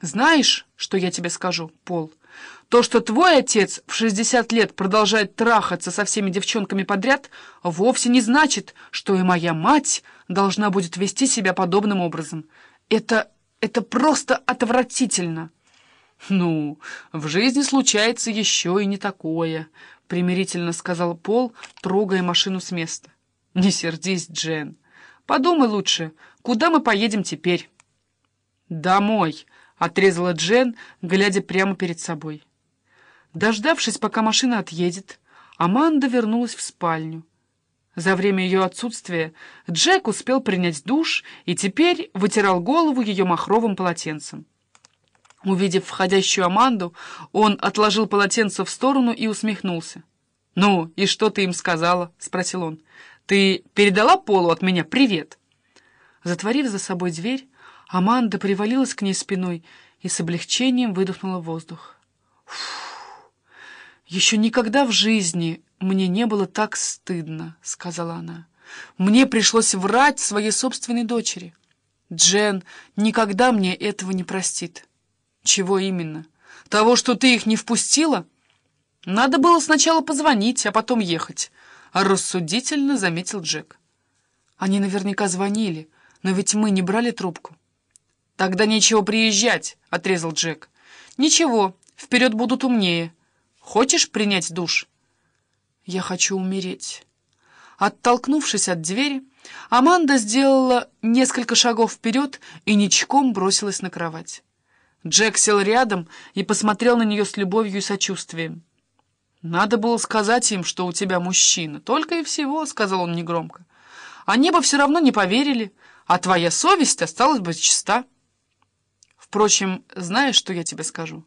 Знаешь, что я тебе скажу, Пол? То, что твой отец в 60 лет продолжает трахаться со всеми девчонками подряд, вовсе не значит, что и моя мать должна будет вести себя подобным образом. Это... это просто отвратительно. «Ну, в жизни случается еще и не такое», — примирительно сказал Пол, трогая машину с места. «Не сердись, Джен. Подумай лучше, куда мы поедем теперь?» «Домой», — отрезала Джен, глядя прямо перед собой. Дождавшись, пока машина отъедет, Аманда вернулась в спальню. За время ее отсутствия Джек успел принять душ и теперь вытирал голову ее махровым полотенцем. Увидев входящую Аманду, он отложил полотенце в сторону и усмехнулся. «Ну, и что ты им сказала?» — спросил он. «Ты передала Полу от меня привет?» Затворив за собой дверь, Аманда привалилась к ней спиной и с облегчением выдохнула воздух. «Фу! Еще никогда в жизни мне не было так стыдно», — сказала она. «Мне пришлось врать своей собственной дочери. Джен никогда мне этого не простит». «Чего именно? Того, что ты их не впустила?» «Надо было сначала позвонить, а потом ехать», — рассудительно заметил Джек. «Они наверняка звонили, но ведь мы не брали трубку». «Тогда нечего приезжать», — отрезал Джек. «Ничего, вперед будут умнее. Хочешь принять душ?» «Я хочу умереть». Оттолкнувшись от двери, Аманда сделала несколько шагов вперед и ничком бросилась на кровать. Джек сел рядом и посмотрел на нее с любовью и сочувствием. «Надо было сказать им, что у тебя мужчина. Только и всего», — сказал он негромко. «Они бы все равно не поверили, а твоя совесть осталась бы чиста». «Впрочем, знаешь, что я тебе скажу?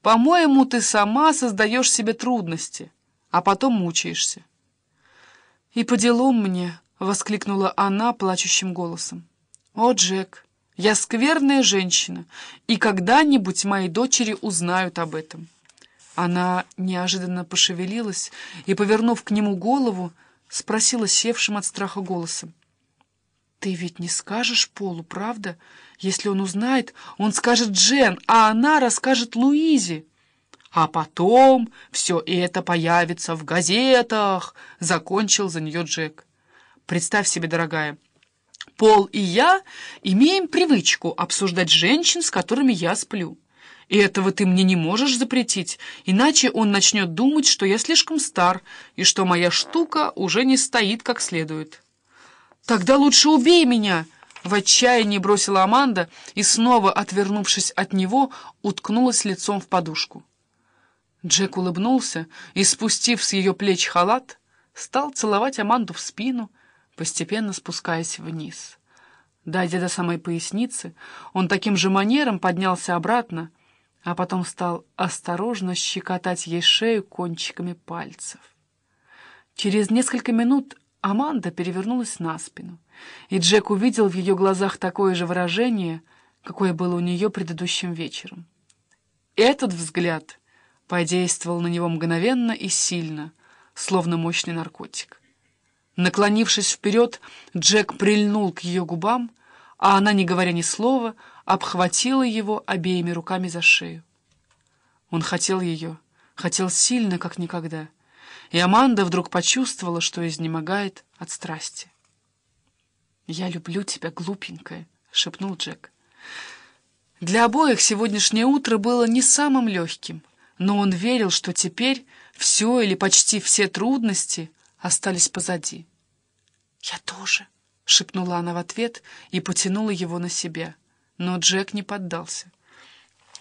По-моему, ты сама создаешь себе трудности, а потом мучаешься». «И по делам мне», — воскликнула она плачущим голосом. «О, Джек!» Я скверная женщина, и когда-нибудь мои дочери узнают об этом». Она неожиданно пошевелилась и, повернув к нему голову, спросила севшим от страха голосом. «Ты ведь не скажешь Полу, правда? Если он узнает, он скажет Джен, а она расскажет Луизе. А потом все это появится в газетах», — закончил за нее Джек. «Представь себе, дорогая, Пол и я имеем привычку обсуждать женщин, с которыми я сплю. И этого ты мне не можешь запретить, иначе он начнет думать, что я слишком стар и что моя штука уже не стоит как следует. «Тогда лучше убей меня!» — в отчаянии бросила Аманда и, снова отвернувшись от него, уткнулась лицом в подушку. Джек улыбнулся и, спустив с ее плеч халат, стал целовать Аманду в спину, постепенно спускаясь вниз. Дойдя до самой поясницы, он таким же манером поднялся обратно, а потом стал осторожно щекотать ей шею кончиками пальцев. Через несколько минут Аманда перевернулась на спину, и Джек увидел в ее глазах такое же выражение, какое было у нее предыдущим вечером. Этот взгляд подействовал на него мгновенно и сильно, словно мощный наркотик. Наклонившись вперед, Джек прильнул к ее губам, а она, не говоря ни слова, обхватила его обеими руками за шею. Он хотел ее, хотел сильно, как никогда, и Аманда вдруг почувствовала, что изнемогает от страсти. «Я люблю тебя, глупенькая», — шепнул Джек. Для обоих сегодняшнее утро было не самым легким, но он верил, что теперь все или почти все трудности остались позади. «Я тоже», — шепнула она в ответ и потянула его на себя. Но Джек не поддался.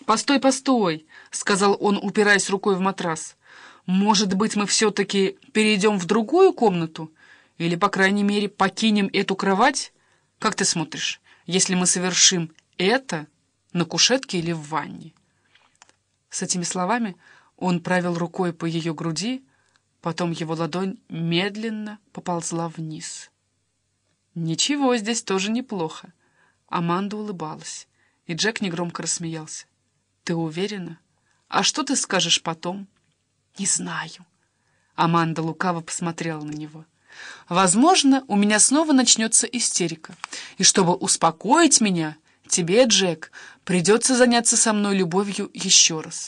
«Постой, постой!» — сказал он, упираясь рукой в матрас. «Может быть, мы все-таки перейдем в другую комнату? Или, по крайней мере, покинем эту кровать? Как ты смотришь, если мы совершим это на кушетке или в ванне?» С этими словами он правил рукой по ее груди, Потом его ладонь медленно поползла вниз. «Ничего, здесь тоже неплохо». Аманда улыбалась, и Джек негромко рассмеялся. «Ты уверена? А что ты скажешь потом?» «Не знаю». Аманда лукаво посмотрела на него. «Возможно, у меня снова начнется истерика, и чтобы успокоить меня, Тебе, Джек, придется заняться со мной любовью еще раз».